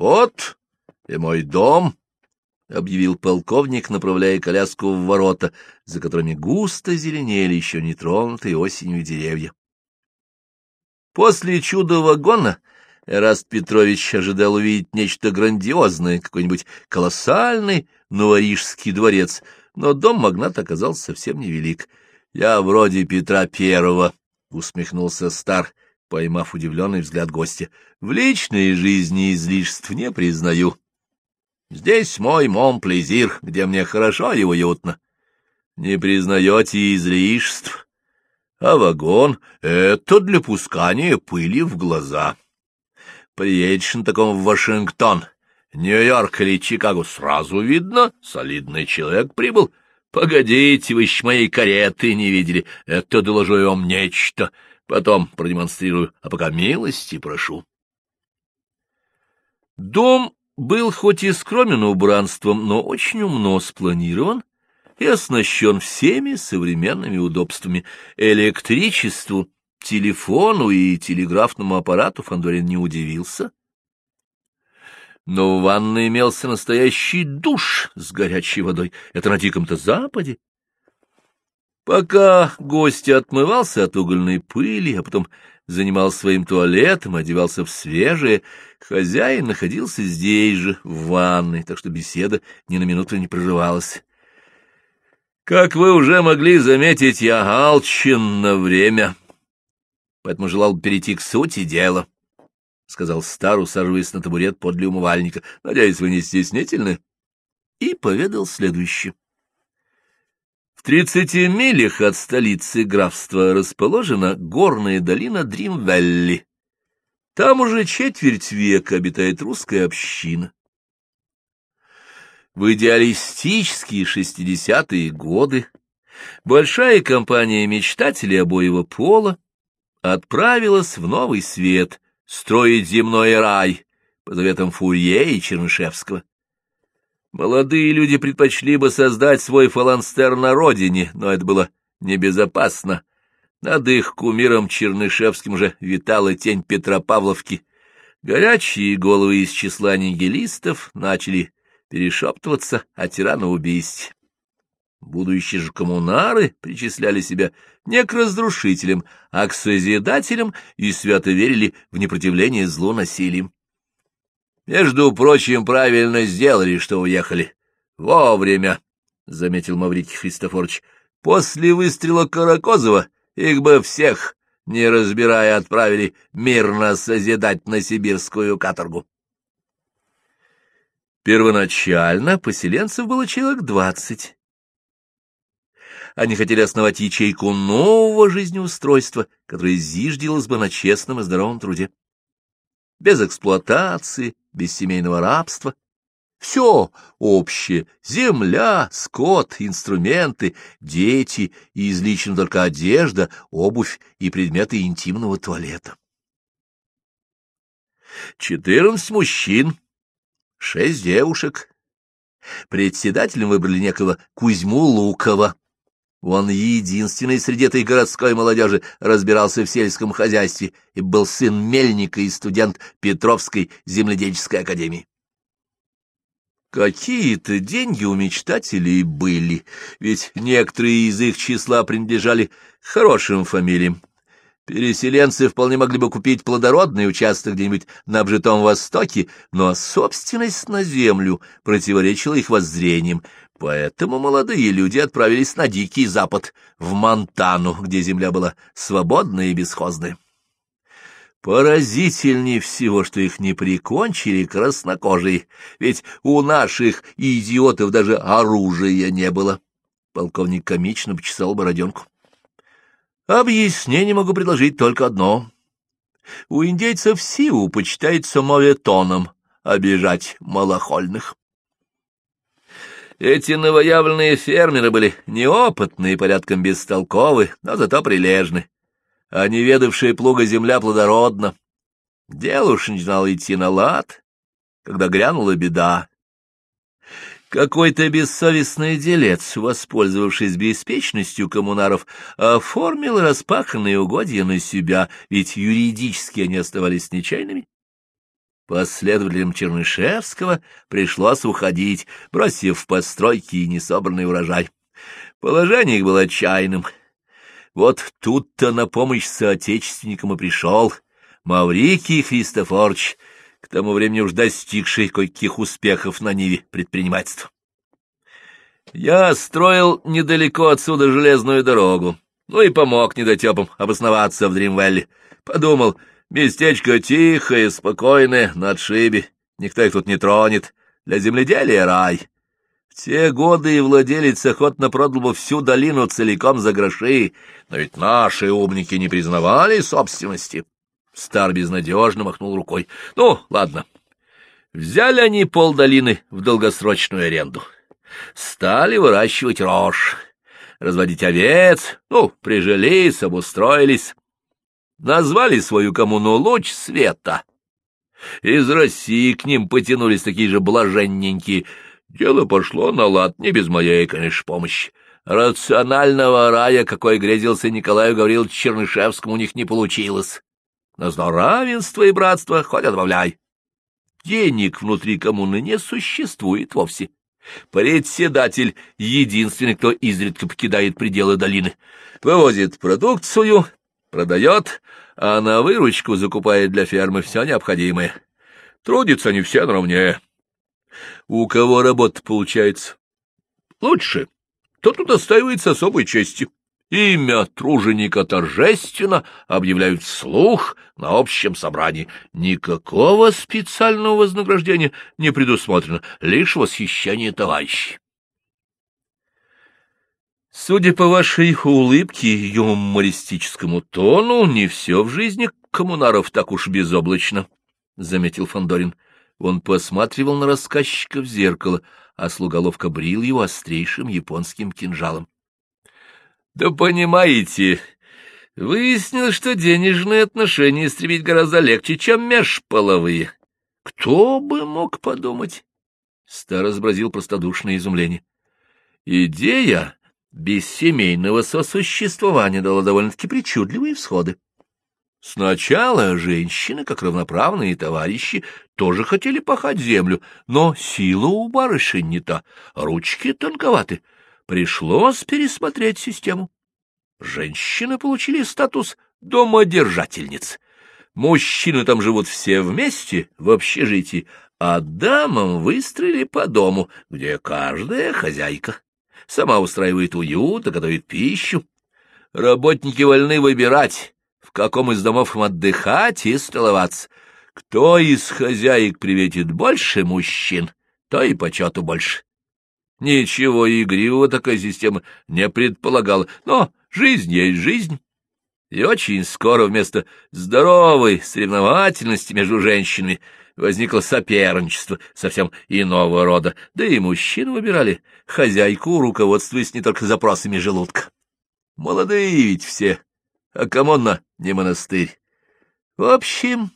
Вот и мой дом, — объявил полковник, направляя коляску в ворота, за которыми густо зеленели еще нетронутые осенью деревья. После чуда вагона Эраст Петрович ожидал увидеть нечто грандиозное, какой-нибудь колоссальный новорижский дворец, но дом магната оказался совсем невелик. «Я вроде Петра Первого», — усмехнулся Стар, поймав удивленный взгляд гостя. «В личной жизни излишеств не признаю. Здесь мой Монплезир, где мне хорошо и уютно. Не признаете излишеств, а вагон — это для пускания пыли в глаза. Приедешь на таком в Вашингтон, Нью-Йорк или Чикаго, сразу видно, солидный человек прибыл. Погодите, вы еще моей кареты не видели, это доложу я вам нечто, потом продемонстрирую, а пока милости прошу. Дом был хоть и скромен убранством, но очень умно спланирован и оснащен всеми современными удобствами. Электричеству, телефону и телеграфному аппарату Фандорин не удивился. Но в ванной имелся настоящий душ с горячей водой. Это на Диком-то Западе. Пока гость отмывался от угольной пыли, а потом занимал своим туалетом, одевался в свежее, хозяин находился здесь же, в ванной, так что беседа ни на минуту не прерывалась. Как вы уже могли заметить, я алчен на время, поэтому желал перейти к сути дела, — сказал Стар, усаживаясь на табурет подле умывальника. — Надеюсь, вы не стеснительны? И поведал следующее. В тридцати милях от столицы графства расположена горная долина Дримвелли. Там уже четверть века обитает русская община. В идеалистические шестидесятые годы большая компания мечтателей обоего пола отправилась в новый свет строить земной рай по заветам Фурье и Чернышевского. Молодые люди предпочли бы создать свой фаланстер на родине, но это было небезопасно. Над их кумиром Чернышевским же витала тень Петропавловки. Горячие головы из числа нигилистов начали перешептываться о тираноубийстве. Будущие же коммунары причисляли себя не к разрушителям, а к созидателям и свято верили в непротивление злу насилием. Между прочим, правильно сделали, что уехали. Вовремя, — заметил Маврикий Христофорович. После выстрела Каракозова их бы всех, не разбирая, отправили мирно созидать на сибирскую каторгу. Первоначально поселенцев было человек двадцать. Они хотели основать ячейку нового жизнеустройства, которое зиждилось бы на честном и здоровом труде. Без эксплуатации, без семейного рабства. Все общее — земля, скот, инструменты, дети и излично только одежда, обувь и предметы интимного туалета. Четырнадцать мужчин шесть девушек. Председателем выбрали некого Кузьму Лукова. Он единственный среди этой городской молодежи разбирался в сельском хозяйстве и был сын мельника и студент Петровской земледельческой академии. Какие-то деньги у мечтателей были, ведь некоторые из их числа принадлежали хорошим фамилиям. Переселенцы вполне могли бы купить плодородный участок где-нибудь на обжитом Востоке, но собственность на землю противоречила их воззрениям, поэтому молодые люди отправились на Дикий Запад, в Монтану, где земля была свободная и бесхозная. Поразительнее всего, что их не прикончили краснокожие, ведь у наших идиотов даже оружия не было. Полковник комично почесал бороденку. Объяснение могу предложить только одно. У индейцев Сиу почитается моветоном обижать малохольных. Эти новоявленные фермеры были неопытные и порядком бестолковы, но зато прилежны. А неведавшая плуга земля плодородна. Дело уж начинало идти на лад, когда грянула беда, какой-то бессовестный делец, воспользовавшись беспечностью коммунаров, оформил распаханные угодья на себя, ведь юридически они оставались нечаянными. Последователям Чернышевского пришлось уходить, бросив постройки и несобранный урожай. Положение их было отчаянным. Вот тут-то на помощь соотечественникам и пришел Маврикий Христофорович, к тому времени уж достигший кое-каких успехов на Ниве предпринимательства. Я строил недалеко отсюда железную дорогу, ну и помог недотепам обосноваться в Дримвелле. Подумал, местечко тихое, спокойное, на отшибе, никто их тут не тронет, для земледелия рай. В те годы и владелец охотно продал бы всю долину целиком за гроши, но ведь наши умники не признавали собственности. Стар безнадежно махнул рукой. Ну, ладно. Взяли они полдолины в долгосрочную аренду. Стали выращивать рожь, разводить овец, ну, прижились, обустроились. Назвали свою коммуну «Луч света». Из России к ним потянулись такие же блаженненькие. Дело пошло на лад, не без моей, конечно, помощи. Рационального рая, какой грезился Николаю Гавриловичу Чернышевскому, у них не получилось. Но зло равенство и братство хоть отбавляй. Денег внутри коммуны не существует вовсе. Председатель — единственный, кто изредка покидает пределы долины. Вывозит продукцию, продает, а на выручку закупает для фермы все необходимое. Трудятся они все наравне. У кого работа получается лучше, тот удостаивается особой чести. Имя труженика торжественно объявляют вслух на общем собрании. Никакого специального вознаграждения не предусмотрено, лишь восхищение товарищей. Судя по вашей улыбке и юмористическому тону, не все в жизни коммунаров так уж безоблачно, — заметил Фандорин. Он посматривал на рассказчика в зеркало, а слуга ловко брил его острейшим японским кинжалом. Да понимаете, выяснилось, что денежные отношения истребить гораздо легче, чем межполовые. Кто бы мог подумать? Стар изобразил простодушное изумление. Идея бессемейного сосуществования дала довольно-таки причудливые всходы. Сначала женщины, как равноправные товарищи, тоже хотели пахать землю, но сила у барышень не та, ручки тонковаты — Пришлось пересмотреть систему. Женщины получили статус домодержательниц. Мужчины там живут все вместе в общежитии, а дамам выстроили по дому, где каждая хозяйка. Сама устраивает уют и готовит пищу. Работники вольны выбирать, в каком из домов им отдыхать и столоваться. Кто из хозяек приветит больше мужчин, то и почету больше. Ничего игривого такая система не предполагала, но жизнь есть жизнь. И очень скоро вместо здоровой соревновательности между женщинами возникло соперничество совсем иного рода, да и мужчины выбирали хозяйку, руководствуясь не только запросами желудка. Молодые ведь все, а коммуна не монастырь. В общем,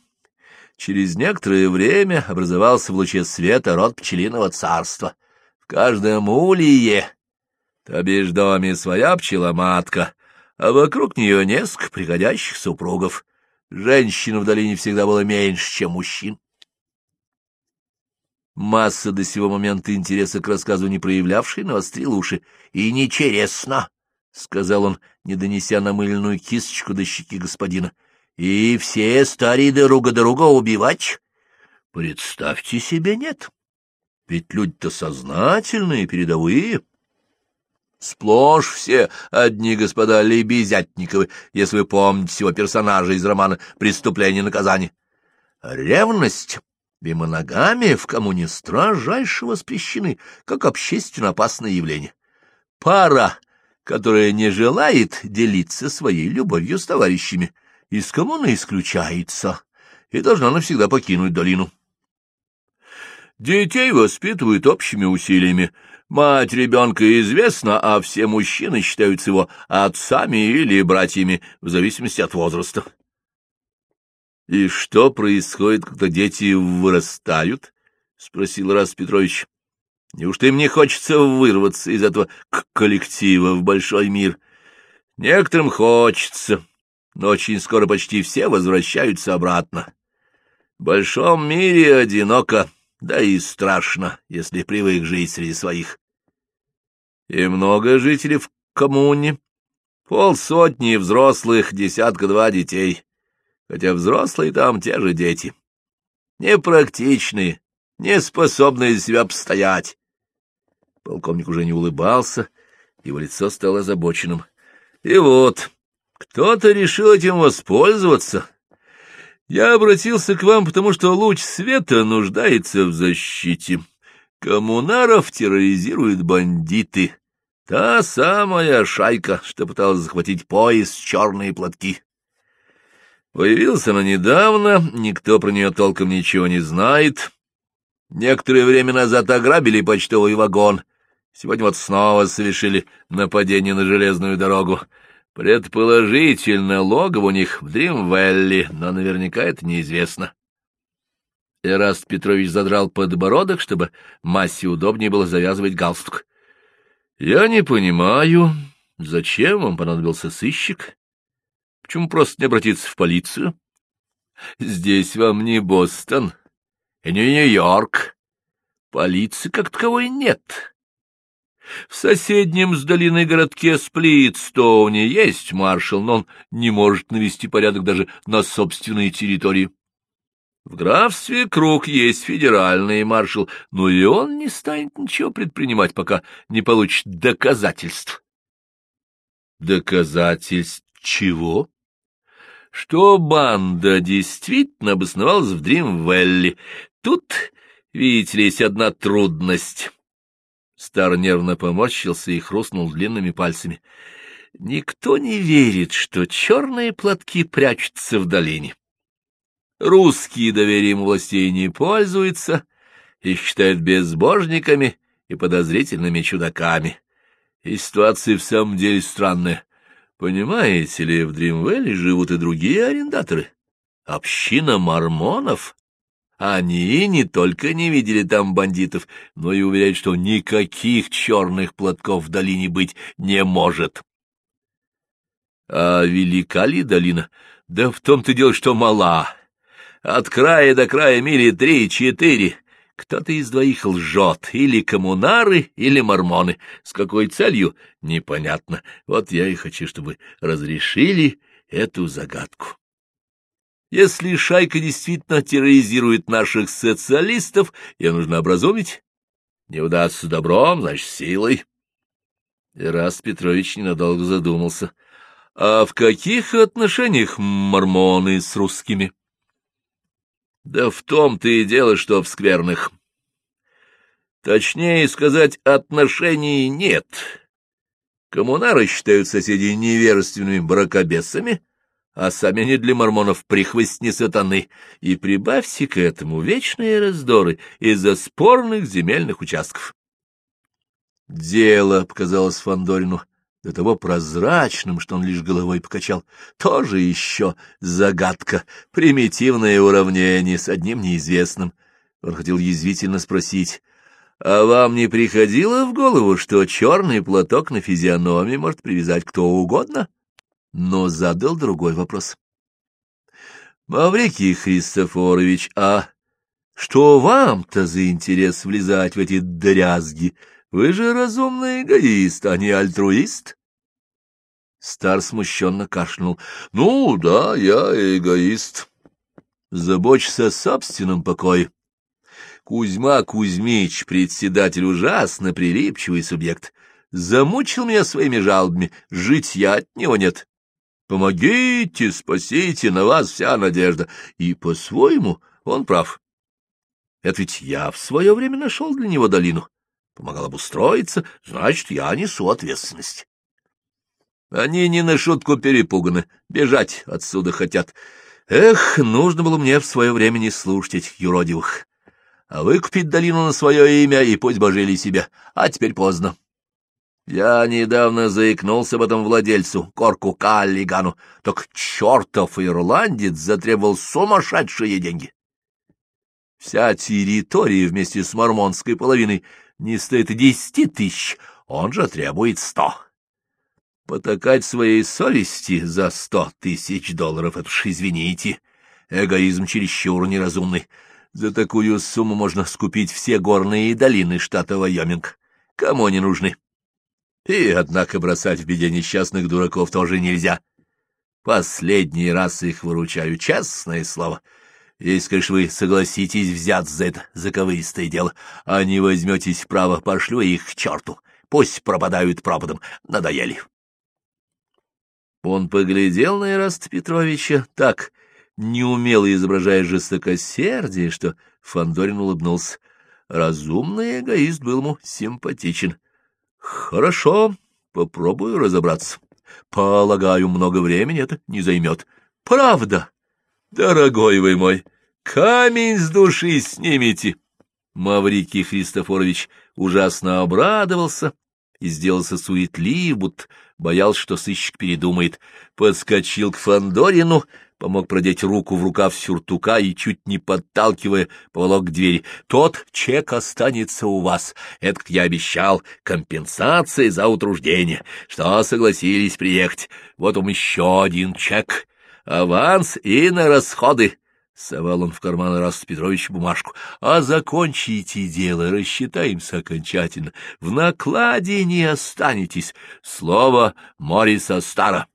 через некоторое время образовался в луче света род пчелиного царства — в каждом улье, то бишь доме своя пчеломатка, а вокруг нее несколько приходящих супругов. Женщин в долине всегда было меньше, чем мужчин. Масса до сего момента интереса к рассказу не проявлявшей навострил уши. — И нечестно, — сказал он, не донеся намыленную кисточку до щеки господина. — И все старые друга друга убивать? Представьте себе, нет. Ведь люди-то сознательные, передовые. Сплошь все одни господа Лебезятниковы, если вы помните его персонажа из романа «Преступление и наказание». Ревность и моногамия в коммуне строжайше воспрещены, как общественно опасное явление. Пара, которая не желает делиться своей любовью с товарищами, из коммуны исключается и должна навсегда покинуть долину. Детей воспитывают общими усилиями. Мать ребенка известна, а все мужчины считаются его отцами или братьями, в зависимости от возраста. — И что происходит, когда дети вырастают? — спросил Раз Петрович. — Неужто им не хочется вырваться из этого коллектива в большой мир? Некоторым хочется, но очень скоро почти все возвращаются обратно. В большом мире одиноко, да и страшно, если привык жить среди своих. И много жителей в коммуне. Полсотни взрослых, десятка-два детей. Хотя взрослые там те же дети. Непрактичные, не способные себя обстоять. Полковник уже не улыбался, его лицо стало озабоченным. И вот, кто-то решил этим воспользоваться. Я обратился к вам, потому что луч света нуждается в защите. Коммунаров терроризируют бандиты. Та самая шайка, что пыталась захватить пояс черные платки. Появилась она недавно, никто про нее толком ничего не знает. Некоторое время назад ограбили почтовый вагон. Сегодня вот снова совершили нападение на железную дорогу. Предположительно, логово у них в Дримвелли, но наверняка это неизвестно. Эраст Петрович задрал подбородок, чтобы массе удобнее было завязывать галстук. — Я не понимаю, зачем вам понадобился сыщик? Почему просто не обратиться в полицию? Здесь вам не Бостон и не Нью-Йорк. Полиции как таковой нет. В соседнем с долиной городке Сплитстоуне есть маршал, но он не может навести порядок даже на собственной территории. В графстве Круг есть федеральный маршал, но и он не станет ничего предпринимать, пока не получит доказательств. Доказательств чего? Что банда действительно обосновалась в Дримвелли. Тут, видите ли, есть одна трудность. Стар нервно поморщился и хрустнул длинными пальцами. Никто не верит, что черные платки прячутся в долине. Русские доверием властей не пользуются, их считают безбожниками и подозрительными чудаками. И ситуация в самом деле странная. Понимаете ли, в Дримвелле живут и другие арендаторы. Община мормонов. Они не только не видели там бандитов, но и уверяют, что никаких черных платков в долине быть не может. А велика ли долина? Да в том-то дело, что мала. От края до края мили три-четыре. Кто-то из двоих лжет, или коммунары, или мормоны. С какой целью? Непонятно. Вот я и хочу, чтобы разрешили эту загадку. Если шайка действительно терроризирует наших социалистов, ее нужно образумить. Не удастся добром, значит, силой. Ираст Петрович ненадолго задумался. А в каких отношениях мормоны с русскими? Да в том-то и дело, что в скверных. Точнее сказать, отношений нет. Коммунары считают соседей невежественными бракобесами, а сами они для мормонов прихвостни сатаны, и прибавьте к этому вечные раздоры из-за спорных земельных участков. Дело показалось Фандорину до того прозрачным, что он лишь головой покачал. Тоже еще загадка, примитивное уравнение с одним неизвестным. Он хотел язвительно спросить, а вам не приходило в голову, что черный платок на физиономии может привязать кто угодно? Но задал другой вопрос. Маврикий Христофорович, а что вам-то за интерес влезать в эти дрязги? Вы же разумный эгоист, а не альтруист. Стар смущенно кашлянул. — Ну, да, я эгоист. Забочься о собственном покое. Кузьма Кузьмич, председатель, ужасно прилипчивый субъект. Замучил меня своими жалобами, жить я от него нет. Помогите, спасите, на вас вся надежда. И по-своему он прав. Это ведь я в свое время нашел для него долину помогал обустроиться, значит, я несу ответственность. Они не на шутку перепуганы, бежать отсюда хотят. Эх, нужно было мне в свое время не слушать этих юродивых. А выкупить долину на свое имя и пусть божили себя, а теперь поздно. Я недавно заикнулся об этом владельцу, Корку Каллигану, так чертов ирландец затребовал сумасшедшие деньги. Вся территория вместе с мормонской половиной не стоит и десяти тысяч, он же требует сто. Потакать своей совести за сто тысяч долларов, это уж извините, эгоизм чересчур неразумный. За такую сумму можно скупить все горные долины штата Вайоминг. Кому они нужны? И, однако, бросать в беде несчастных дураков тоже нельзя. Последний раз их выручаю, честное слово. Если, конечно, вы согласитесь взять за это заковыристое дело, а не возьметесь право, пошлю их к черту. Пусть пропадают пропадом, надоели. Он поглядел на Ираста Петровича так, неумело изображая жестокосердие, что Фандорин улыбнулся. Разумный эгоист был ему симпатичен. — Хорошо, попробую разобраться. Полагаю, много времени это не займет. — Правда? Дорогой вы мой, камень с души снимите! Маврикий Христофорович ужасно обрадовался и сделался суетлив, будто боялся, что сыщик передумает. Подскочил к Фандорину, помог продеть руку в рукав сюртука и, чуть не подталкивая, поволок к двери. «Тот чек останется у вас. Это, как я обещал, компенсация за утруждение. Что согласились приехать. Вот вам еще один чек. Аванс и на расходы». Совал он в карман раз Петрович бумажку. — А закончите дело, рассчитаемся окончательно. В накладе не останетесь. Слово Мориса Стара.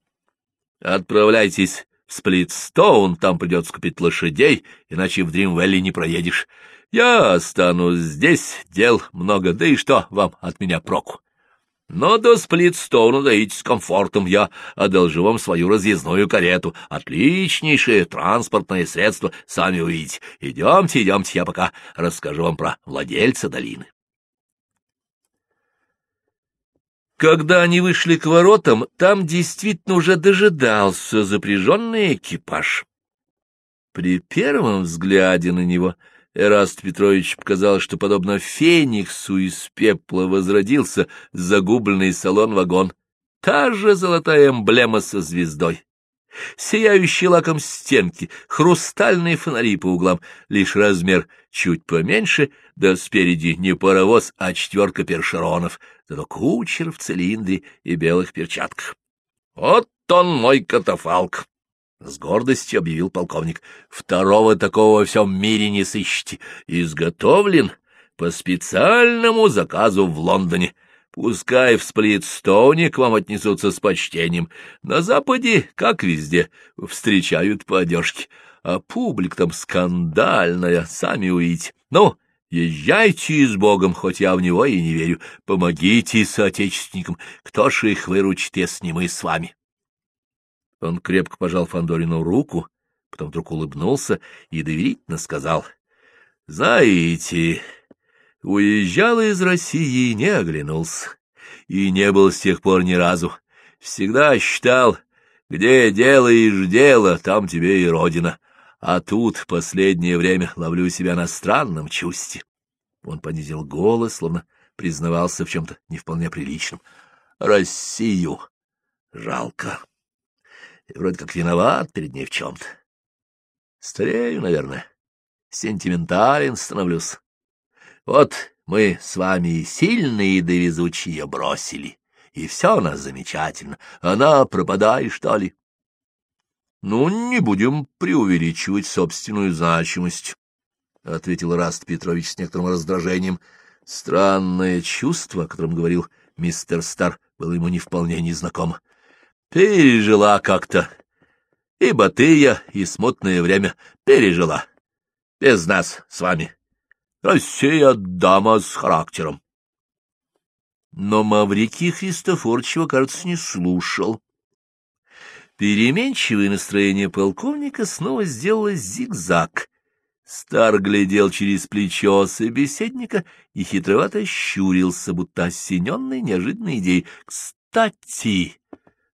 Отправляйтесь в Сплитстоун, там придется купить лошадей, иначе в Дримвелли не проедешь. Я останусь здесь, дел много, да и что вам от меня проку? Но до Сплитстоуна доедете с комфортом, я одолжу вам свою разъездную карету. Отличнейшее транспортное средство, сами увидите. Идемте, идемте, я пока расскажу вам про владельца долины. Когда они вышли к воротам, там действительно уже дожидался запряженный экипаж. При первом взгляде на него — Эраст Петрович показал, что, подобно фениксу из пепла, возродился загубленный салон-вагон. Та же золотая эмблема со звездой. Сияющие лаком стенки, хрустальные фонари по углам, лишь размер чуть поменьше, да спереди не паровоз, а четверка першеронов, зато кучер в цилиндре и белых перчатках. Вот он мой катафалк! — с гордостью объявил полковник. — Второго такого во всем мире не сыщите. Изготовлен по специальному заказу в Лондоне. Пускай в Сплитстоуне к вам отнесутся с почтением. На Западе, как везде, встречают по одежке. А публик там скандальная, сами увидите. Ну, езжайте с Богом, хоть я в него и не верю. Помогите соотечественникам. Кто ж их выручит, если не мы с вами? Он крепко пожал Фандорину руку, потом вдруг улыбнулся и доверительно сказал. — Знаете, уезжал из России и не оглянулся, и не был с тех пор ни разу. Всегда считал, где делаешь дело, там тебе и родина. А тут последнее время ловлю себя на странном чувстве. Он понизил голос, словно признавался в чем-то не вполне приличном. Россию жалко и вроде как виноват перед ней в чем-то. Старею, наверное, сентиментален становлюсь. Вот мы с вами сильные да везучие бросили, и все у нас замечательно. Она пропадает, что ли? Ну, не будем преувеличивать собственную значимость, — ответил Раст Петрович с некоторым раздражением. Странное чувство, о котором говорил мистер Стар, было ему не вполне незнакомо. Пережила как-то. И Батыя, и смутное время пережила. Без нас с вами. Россия дама с характером. Но Маврикий Христофорчева, кажется, не слушал. Переменчивое настроение полковника снова сделало зигзаг. Стар глядел через плечо собеседника и хитровато щурился, будто осененный неожиданной идеей. «Кстати!»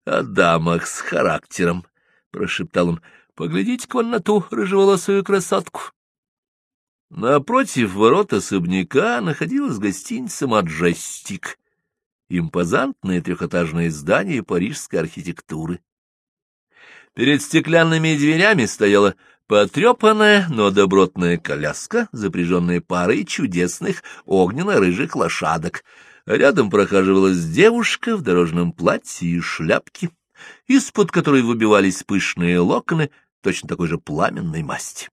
О дамах с характером, — прошептал он. — Поглядите-ка на ту рыжеволосую красотку. Напротив ворот особняка находилась гостиница «Маджестик», импозантное трехэтажное здание парижской архитектуры. Перед стеклянными дверями стояла потрепанная, но добротная коляска, запряженная парой чудесных огненно-рыжих лошадок — Рядом прохаживалась девушка в дорожном платье и шляпке, из-под которой выбивались пышные локоны точно такой же пламенной масти.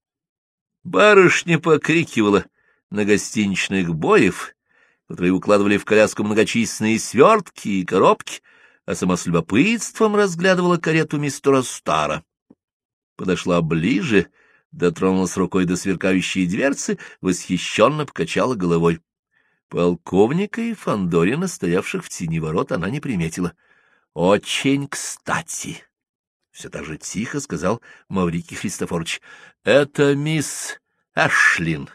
Барышня покрикивала на гостиничных боев, которые укладывали в коляску многочисленные свертки и коробки, а сама с любопытством разглядывала карету мистера Стара. Подошла ближе, дотронулась рукой до сверкающей дверцы, восхищенно покачала головой. Полковника и Фандорина, стоявших в тени ворот, она не приметила. — Очень кстати! — все так же тихо сказал Маврикий Христофорович. — Это мисс Эшлин,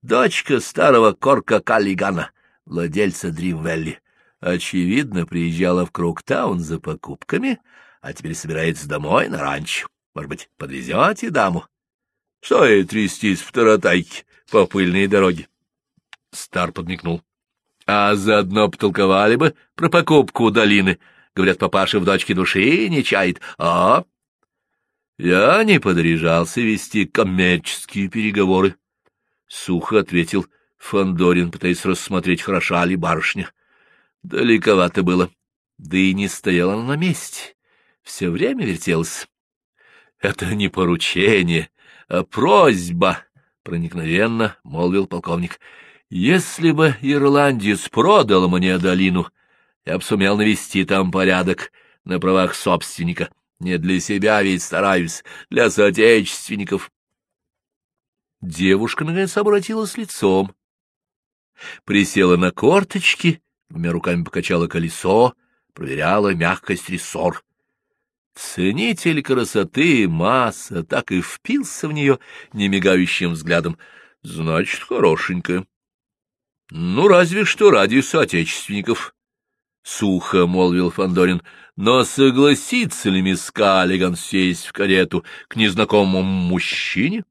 дочка старого Корка Каллигана, владельца Дримвелли. Очевидно, приезжала в Круктаун за покупками, а теперь собирается домой на ранчо. Может быть, подвезете даму? Что ей трястись в таратайке по пыльной дороге? Стар подмигнул. А заодно потолковали бы про покупку долины. Говорят, папаша в дочке души не чает. А? Я не подряжался вести коммерческие переговоры. Сухо ответил Фандорин, пытаясь рассмотреть, хороша ли барышня. Далековато было, да и не стояла она на месте. Все время вертелась. — Это не поручение, а просьба, — проникновенно молвил полковник. — Если бы ирландец продал мне долину, я бы сумел навести там порядок на правах собственника. Не для себя ведь стараюсь, для соотечественников. Девушка, наконец, обратилась лицом. Присела на корточки, двумя руками покачала колесо, проверяла мягкость рессор. Ценитель красоты масса так и впился в нее немигающим взглядом. Значит, хорошенькая. Ну, разве что ради соотечественников. Сухо молвил Фандорин. Но согласится ли мисс Каллиган сесть в карету к незнакомому мужчине?